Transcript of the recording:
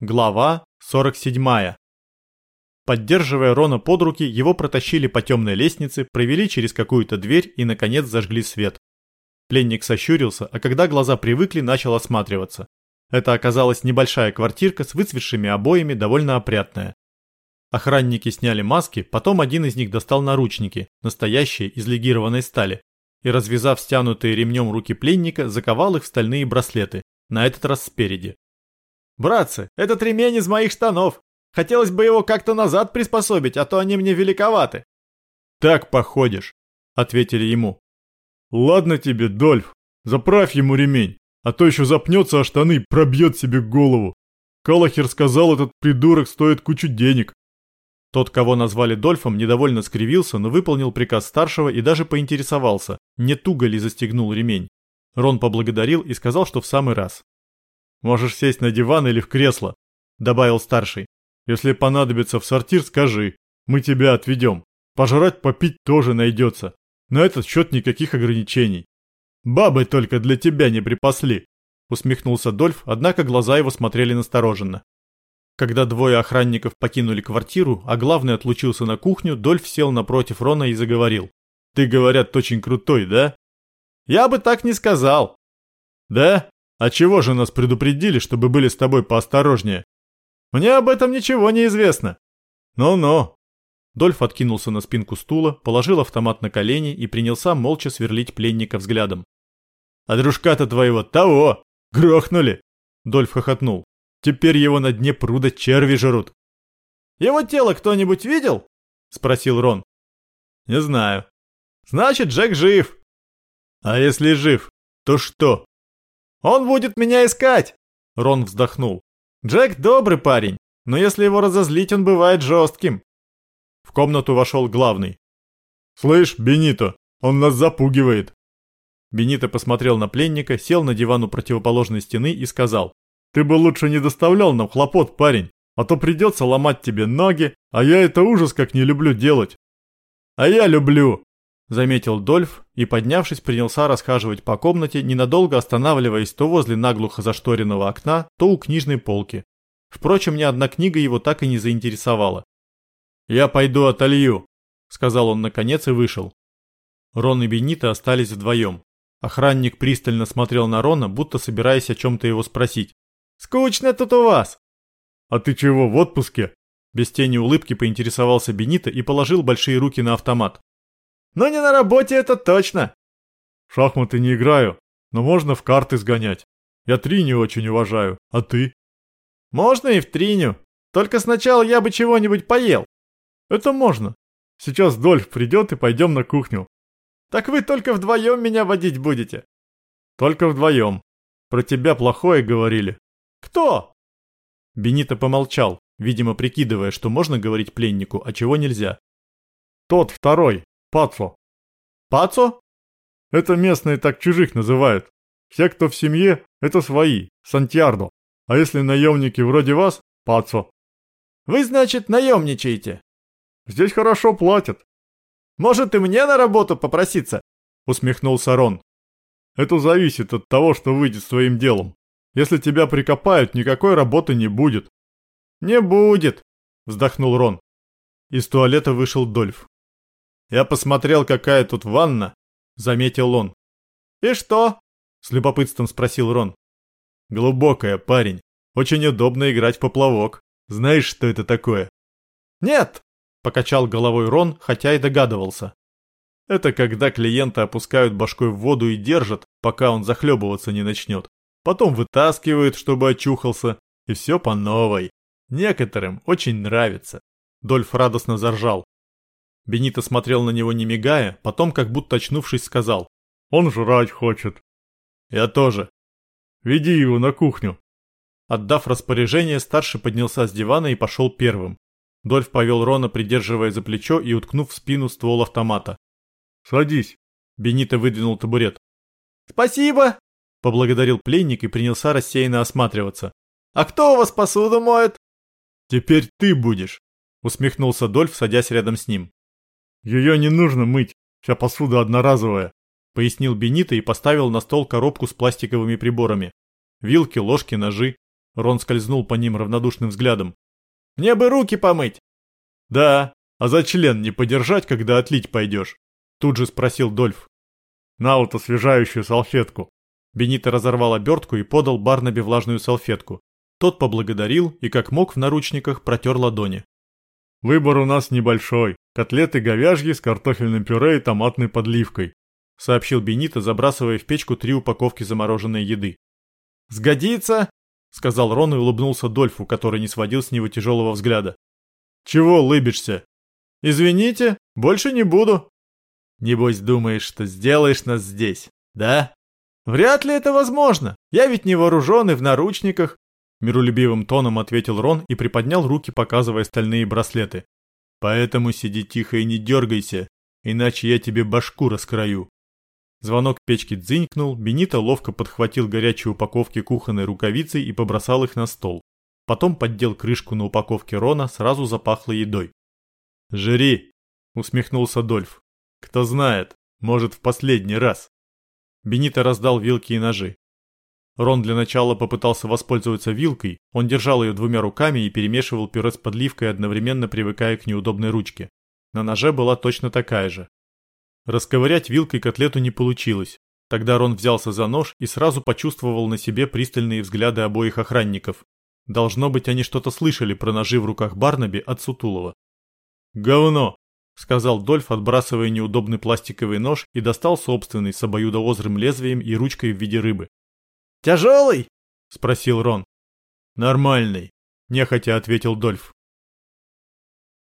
Глава 47. Поддерживая Рона под руки, его протащили по темной лестнице, провели через какую-то дверь и, наконец, зажгли свет. Пленник сощурился, а когда глаза привыкли, начал осматриваться. Это оказалась небольшая квартирка с выцветшими обоями, довольно опрятная. Охранники сняли маски, потом один из них достал наручники, настоящие из легированной стали, и, развязав стянутые ремнем руки пленника, заковал их в стальные браслеты, на этот раз спереди. «Братцы, этот ремень из моих штанов. Хотелось бы его как-то назад приспособить, а то они мне великоваты». «Так походишь», — ответили ему. «Ладно тебе, Дольф, заправь ему ремень, а то еще запнется о штаны и пробьет себе голову. Калахер сказал, этот придурок стоит кучу денег». Тот, кого назвали Дольфом, недовольно скривился, но выполнил приказ старшего и даже поинтересовался, не туго ли застегнул ремень. Рон поблагодарил и сказал, что в самый раз. Можешь сесть на диван или в кресло», — добавил старший. «Если понадобится в сортир, скажи. Мы тебя отведем. Пожрать, попить тоже найдется. На этот счет никаких ограничений. Бабы только для тебя не припасли», — усмехнулся Дольф, однако глаза его смотрели настороженно. Когда двое охранников покинули квартиру, а главный отлучился на кухню, Дольф сел напротив Рона и заговорил. «Ты, говорят, очень крутой, да?» «Я бы так не сказал». «Да? А чего же нас предупредили, чтобы были с тобой поосторожнее? Мне об этом ничего не известно. Ну-ну. Дольф откинулся на спинку стула, положил автомат на колени и принялся молча сверлить пленника взглядом. А дружка-то твоего того! Грохнули! Дольф хохотнул. Теперь его на дне пруда черви жрут. Его тело кто-нибудь видел? Спросил Рон. Не знаю. Значит, Джек жив. А если жив, то что? «Он будет меня искать!» Рон вздохнул. «Джек добрый парень, но если его разозлить, он бывает жестким». В комнату вошел главный. «Слышь, Бенито, он нас запугивает!» Бенито посмотрел на пленника, сел на диван у противоположной стены и сказал. «Ты бы лучше не доставлял нам хлопот, парень, а то придется ломать тебе ноги, а я это ужас как не люблю делать». «А я люблю!» Заметил Дольф и, поднявшись, принялся расхаживать по комнате, ненадолго останавливаясь то возле наглухо зашторенного окна, то у книжной полки. Впрочем, ни одна книга его так и не заинтересовала. «Я пойду отолью», — сказал он наконец и вышел. Рон и Бенита остались вдвоем. Охранник пристально смотрел на Рона, будто собираясь о чем-то его спросить. «Скучно тут у вас!» «А ты чего, в отпуске?» Без тени улыбки поинтересовался Бенита и положил большие руки на автомат. Но не на работе это точно. В шахматы не играю, но можно в карты сгонять. Я три не очень уважаю, а ты? Можно и в триню. Только сначала я бы чего-нибудь поел. Это можно. Сейчас Дольф придет и пойдем на кухню. Так вы только вдвоем меня водить будете? Только вдвоем. Про тебя плохое говорили. Кто? Бенито помолчал, видимо прикидывая, что можно говорить пленнику, а чего нельзя. Тот второй, Пацо. Пацо? Это местные так чужих называют. Все, кто в семье, это свои, Сантьярдо. А если наемники вроде вас, пацо. Вы, значит, наемничаете? Здесь хорошо платят. Может, и мне на работу попроситься? Усмехнулся Рон. Это зависит от того, что выйдет с твоим делом. Если тебя прикопают, никакой работы не будет. Не будет, вздохнул Рон. Из туалета вышел Дольф. Я посмотрел, какая тут ванна, заметил он. И что? С любопытством спросил Рон. Глубокая, парень. Очень удобно играть в поплавок. Знаешь, что это такое? Нет, покачал головой Рон, хотя и догадывался. Это когда клиента опускают башкой в воду и держат, пока он захлебываться не начнет. Потом вытаскивают, чтобы очухался, и все по новой. Некоторым очень нравится. Дольф радостно заржал. Бенито смотрел на него не мигая, потом, как будто очнувшись, сказал. «Он жрать хочет». «Я тоже». «Веди его на кухню». Отдав распоряжение, старший поднялся с дивана и пошел первым. Дольф повел Рона, придерживая за плечо и уткнув в спину ствол автомата. «Садись». Бенито выдвинул табурет. «Спасибо!» – поблагодарил пленник и принялся рассеянно осматриваться. «А кто у вас посуду моет?» «Теперь ты будешь», – усмехнулся Дольф, садясь рядом с ним. Ее не нужно мыть, вся посуда одноразовая», — пояснил Бенито и поставил на стол коробку с пластиковыми приборами. Вилки, ложки, ножи. Рон скользнул по ним равнодушным взглядом. «Мне бы руки помыть!» «Да, а за член не подержать, когда отлить пойдешь?» Тут же спросил Дольф. «На вот освежающую салфетку». Бенито разорвал обертку и подал Барнаби влажную салфетку. Тот поблагодарил и как мог в наручниках протер ладони. «Выбор у нас небольшой. Котлеты говяжьи с картофельным пюре и томатной подливкой», сообщил Бенито, забрасывая в печку три упаковки замороженной еды. «Сгодится!» — сказал Рон и улыбнулся Дольфу, который не сводил с него тяжелого взгляда. «Чего лыбишься?» «Извините, больше не буду». «Небось думаешь, что сделаешь нас здесь, да?» «Вряд ли это возможно. Я ведь не вооружен и в наручниках. Миролюбивым тоном ответил Рон и приподнял руки, показывая стальные браслеты. «Поэтому сиди тихо и не дергайся, иначе я тебе башку раскрою». Звонок печки дзынькнул, Бенито ловко подхватил горячие упаковки кухонной рукавицей и побросал их на стол. Потом поддел крышку на упаковке Рона, сразу запахло едой. «Жри!» — усмехнулся Дольф. «Кто знает, может в последний раз». Бенито раздал вилки и ножи. Рон для начала попытался воспользоваться вилкой, он держал ее двумя руками и перемешивал пюре с подливкой, одновременно привыкая к неудобной ручке. На ноже была точно такая же. Расковырять вилкой котлету не получилось. Тогда Рон взялся за нож и сразу почувствовал на себе пристальные взгляды обоих охранников. Должно быть, они что-то слышали про ножи в руках Барнаби от Сутулова. «Говно!» — сказал Дольф, отбрасывая неудобный пластиковый нож и достал собственный с обоюдоострым лезвием и ручкой в виде рыбы. «Тяжелый?» — спросил Рон. «Нормальный», — нехотя ответил Дольф.